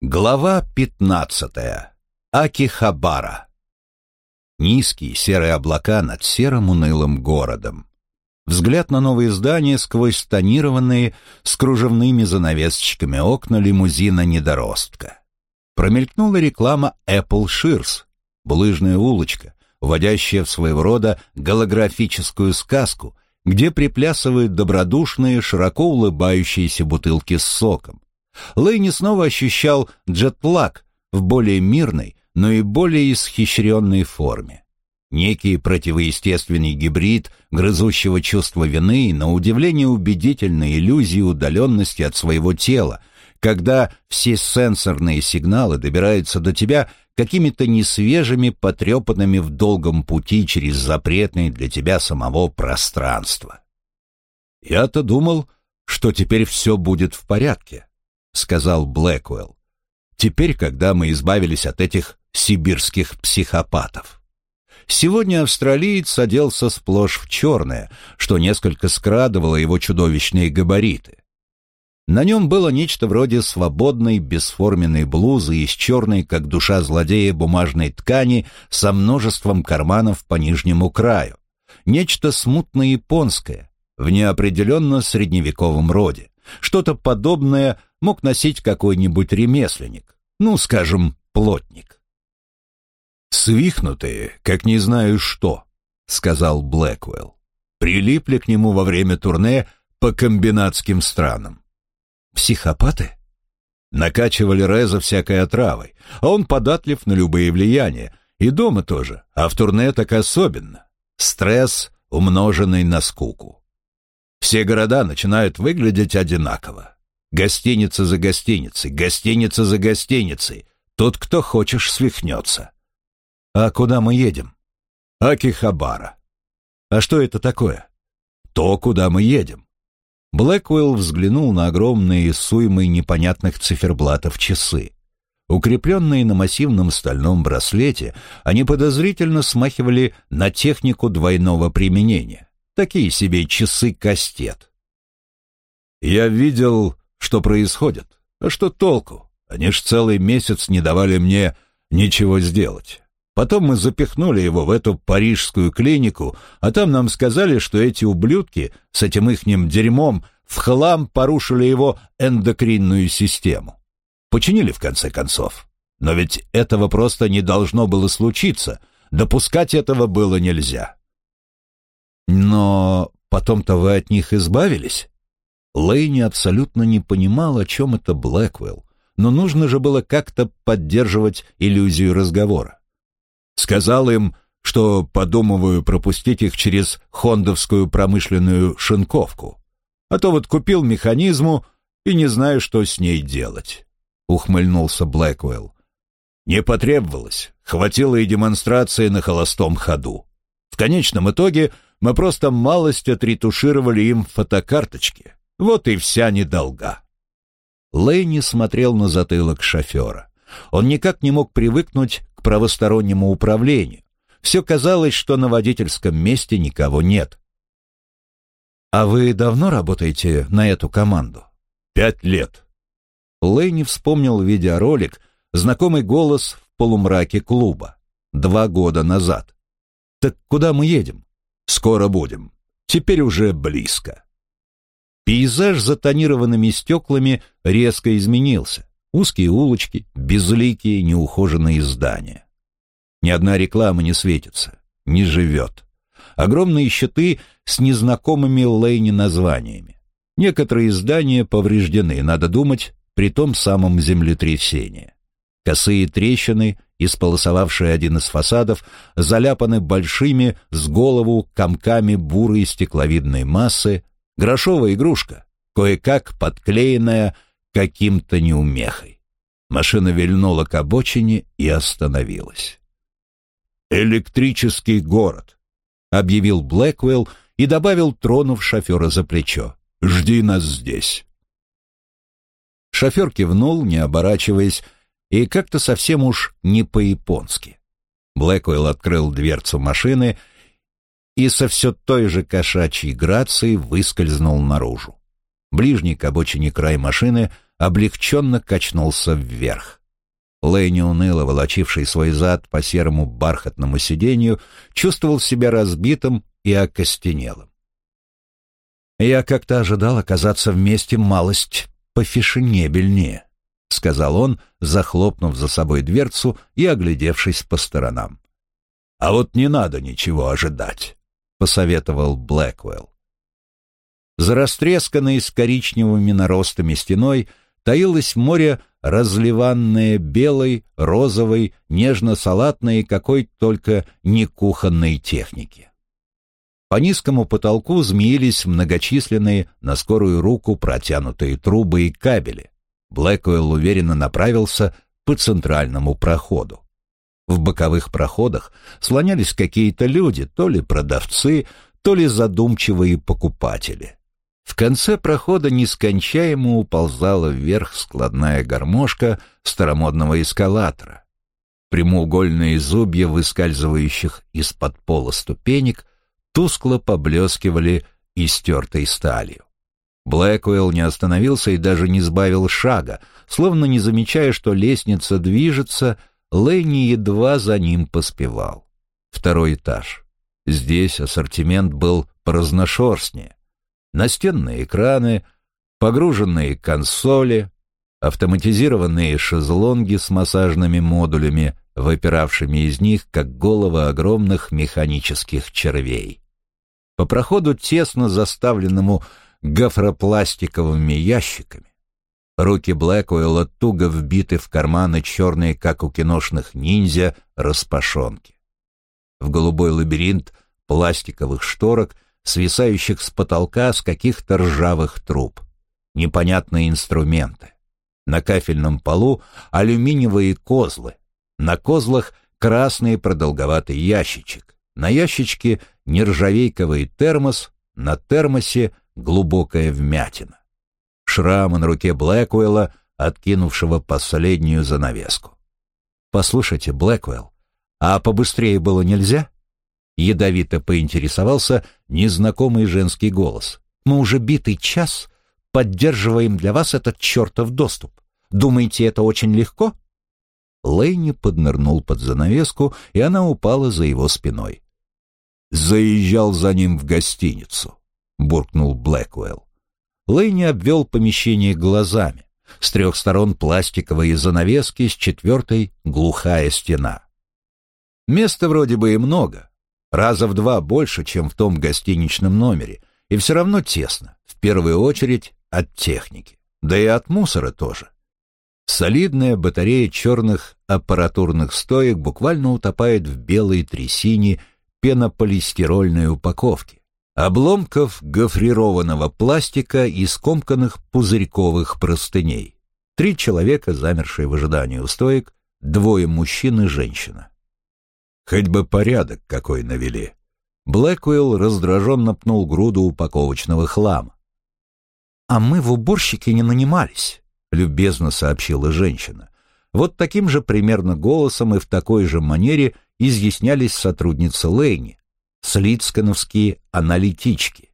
Глава пятнадцатая. Акихабара. Низкие серые облака над серым унылым городом. Взгляд на новые здания сквозь тонированные с кружевными занавесочками окна лимузина недоростка. Промелькнула реклама Apple Shears, булыжная улочка, вводящая в своего рода голографическую сказку, где приплясывают добродушные, широко улыбающиеся бутылки с соком Лэйни снова ощущал джетлаг в более мирной, но и более исхищренной форме. Некий противоестественный гибрид грызущего чувства вины и, на удивление, убедительной иллюзии удаленности от своего тела, когда все сенсорные сигналы добираются до тебя какими-то несвежими, потрепанными в долгом пути через запретное для тебя самого пространство. Я-то думал, что теперь все будет в порядке сказал Блэквелл. Теперь, когда мы избавились от этих сибирских психопатов. Сегодня австралиец оделся сплошь в черное, что несколько скрадывало его чудовищные габариты. На нем было нечто вроде свободной бесформенной блузы из черной, как душа злодея, бумажной ткани со множеством карманов по нижнему краю. Нечто смутно японское, в неопределенно средневековом роде. Что-то подобное мог носить какой-нибудь ремесленник, ну, скажем, плотник. «Свихнутые, как не знаю что», — сказал Блэквелл. «Прилипли к нему во время турне по комбинатским странам». «Психопаты?» Накачивали Реза всякой отравой, а он податлив на любые влияния, и дома тоже, а в турне так особенно. Стресс, умноженный на скуку. Все города начинают выглядеть одинаково. Гостиница за гостиницей, гостиница за гостиницей. Тот, кто хочешь, свихнется. А куда мы едем? Акихабара. А что это такое? То, куда мы едем. Блэквелл взглянул на огромные суймы непонятных циферблатов часы. Укрепленные на массивном стальном браслете, они подозрительно смахивали на технику двойного применения. Такие себе часы-кастет. «Я видел что происходит. А что толку? Они ж целый месяц не давали мне ничего сделать. Потом мы запихнули его в эту парижскую клинику, а там нам сказали, что эти ублюдки с этим ихним дерьмом в хлам порушили его эндокринную систему. Починили в конце концов. Но ведь этого просто не должно было случиться. Допускать этого было нельзя. Но потом-то вы от них избавились? Лэйни абсолютно не понимал, о чем это Блэквелл, но нужно же было как-то поддерживать иллюзию разговора. Сказал им, что подумываю пропустить их через хондовскую промышленную шинковку. А то вот купил механизму и не знаю, что с ней делать. Ухмыльнулся Блэквелл. Не потребовалось, хватило и демонстрации на холостом ходу. В конечном итоге мы просто малость отретушировали им фотокарточки. Вот и вся недолга. Лэйни смотрел на затылок шофера. Он никак не мог привыкнуть к правостороннему управлению. Все казалось, что на водительском месте никого нет. «А вы давно работаете на эту команду?» «Пять лет». Лэйни вспомнил видеоролик, знакомый голос в полумраке клуба. Два года назад. «Так куда мы едем?» «Скоро будем. Теперь уже близко». Пейзаж за тонированными стеклами резко изменился. Узкие улочки, безликие, неухоженные здания. Ни одна реклама не светится, не живет. Огромные щиты с незнакомыми Лейни названиями. Некоторые здания повреждены, надо думать, при том самом землетрясении. Косые трещины, исполосовавшие один из фасадов, заляпаны большими с голову комками бурой стекловидной массы, Грошовая игрушка, кое-как подклеенная каким-то неумехой. Машина вильнула к обочине и остановилась. «Электрический город», — объявил Блэквелл и добавил, тронув шофера за плечо. «Жди нас здесь». Шофер кивнул, не оборачиваясь, и как-то совсем уж не по-японски. Блэквелл открыл дверцу машины и со все той же кошачьей грацией выскользнул наружу. Ближний к обочине край машины облегченно качнулся вверх. Лэйни, уныло волочивший свой зад по серому бархатному сиденью, чувствовал себя разбитым и окостенелым. «Я как-то ожидал оказаться вместе малость пофешенебельнее», — сказал он, захлопнув за собой дверцу и оглядевшись по сторонам. «А вот не надо ничего ожидать», — посоветовал Блэквелл. За растресканной с коричневыми наростами стеной таилось море, разливанное белой, розовой, нежно-салатной какой только не кухонной техники. По низкому потолку змеились многочисленные на скорую руку протянутые трубы и кабели. Блэквелл уверенно направился по центральному проходу. В боковых проходах слонялись какие-то люди, то ли продавцы, то ли задумчивые покупатели. В конце прохода нескончаемо уползала вверх складная гармошка старомодного эскалатора. Прямоугольные зубья, выскальзывающих из-под пола ступенек, тускло поблескивали истертой сталью. Блэквелл не остановился и даже не сбавил шага, словно не замечая, что лестница движется, Лэнни едва за ним поспевал. Второй этаж. Здесь ассортимент был поразношерстнее. Настенные экраны, погруженные консоли, автоматизированные шезлонги с массажными модулями, выпиравшими из них, как головы огромных механических червей. По проходу, тесно заставленному гофропластиковыми ящиками, Руки Блэкуэлла туго вбиты в карманы черные, как у киношных ниндзя, распашонки. В голубой лабиринт пластиковых шторок, свисающих с потолка с каких-то ржавых труб. Непонятные инструменты. На кафельном полу алюминиевые козлы. На козлах красный продолговатый ящичек. На ящичке нержавейковый термос, на термосе глубокая вмятина шрама на руке Блэквелла, откинувшего последнюю занавеску. «Послушайте, Блэквелл, а побыстрее было нельзя?» Ядовито поинтересовался незнакомый женский голос. «Мы уже битый час поддерживаем для вас этот чертов доступ. Думаете, это очень легко?» Лэйни поднырнул под занавеску, и она упала за его спиной. «Заезжал за ним в гостиницу», — буркнул Блэквелл. Лэйни обвел помещение глазами. С трех сторон пластиковые занавески, с четвертой — глухая стена. Места вроде бы и много, раза в два больше, чем в том гостиничном номере, и все равно тесно, в первую очередь от техники, да и от мусора тоже. Солидная батарея черных аппаратурных стоек буквально утопает в белой трясине пенополистирольной упаковки обломков гофрированного пластика и скомканных пузырьковых простыней. Три человека, замершие в ожидании у стоек, двое мужчин и женщина. Хоть бы порядок какой навели. Блэквилл раздраженно пнул груду упаковочного хлама. «А мы в уборщике не нанимались», — любезно сообщила женщина. Вот таким же примерно голосом и в такой же манере изъяснялись сотрудницы Лейни, слицкановские аналитички.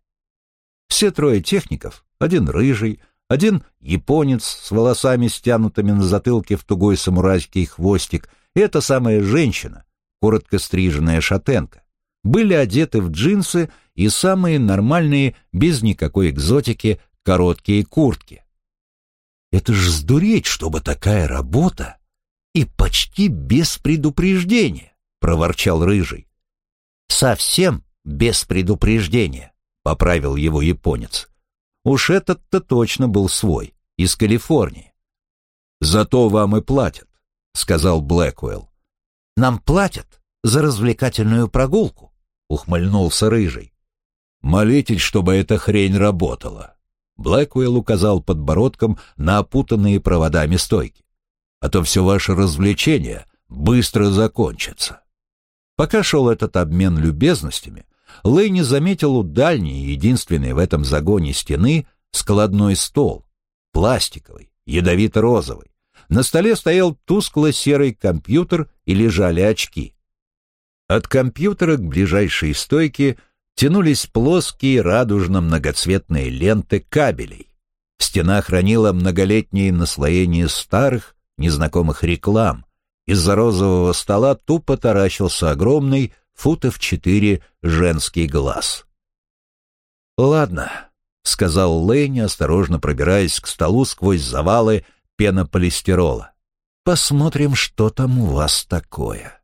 Все трое техников, один рыжий, один японец с волосами стянутыми на затылке в тугой самурайский хвостик, и эта самая женщина, коротко стриженная шатенка, были одеты в джинсы и самые нормальные, без никакой экзотики, короткие куртки. Это ж сдуреть, чтобы такая работа и почти без предупреждения, проворчал рыжий. «Совсем без предупреждения», — поправил его японец. Уж этот-то точно был свой, из Калифорнии. «Зато вам и платят», — сказал Блэквелл. «Нам платят за развлекательную прогулку», — ухмыльнулся Рыжий. «Молитесь, чтобы эта хрень работала», — Блэквелл указал подбородком на опутанные проводами стойки. «А то все ваше развлечение быстро закончится». Пока шел этот обмен любезностями, Лэйни заметил у дальней, единственной в этом загоне стены, складной стол, пластиковый, ядовито-розовый. На столе стоял тускло-серый компьютер и лежали очки. От компьютера к ближайшей стойке тянулись плоские радужно-многоцветные ленты кабелей. Стена хранила многолетние наслоения старых, незнакомых реклам. Из-за розового стола тупо таращился огромный, футов четыре, женский глаз. «Ладно», — сказал Лэйни, осторожно пробираясь к столу сквозь завалы пенополистирола. «Посмотрим, что там у вас такое».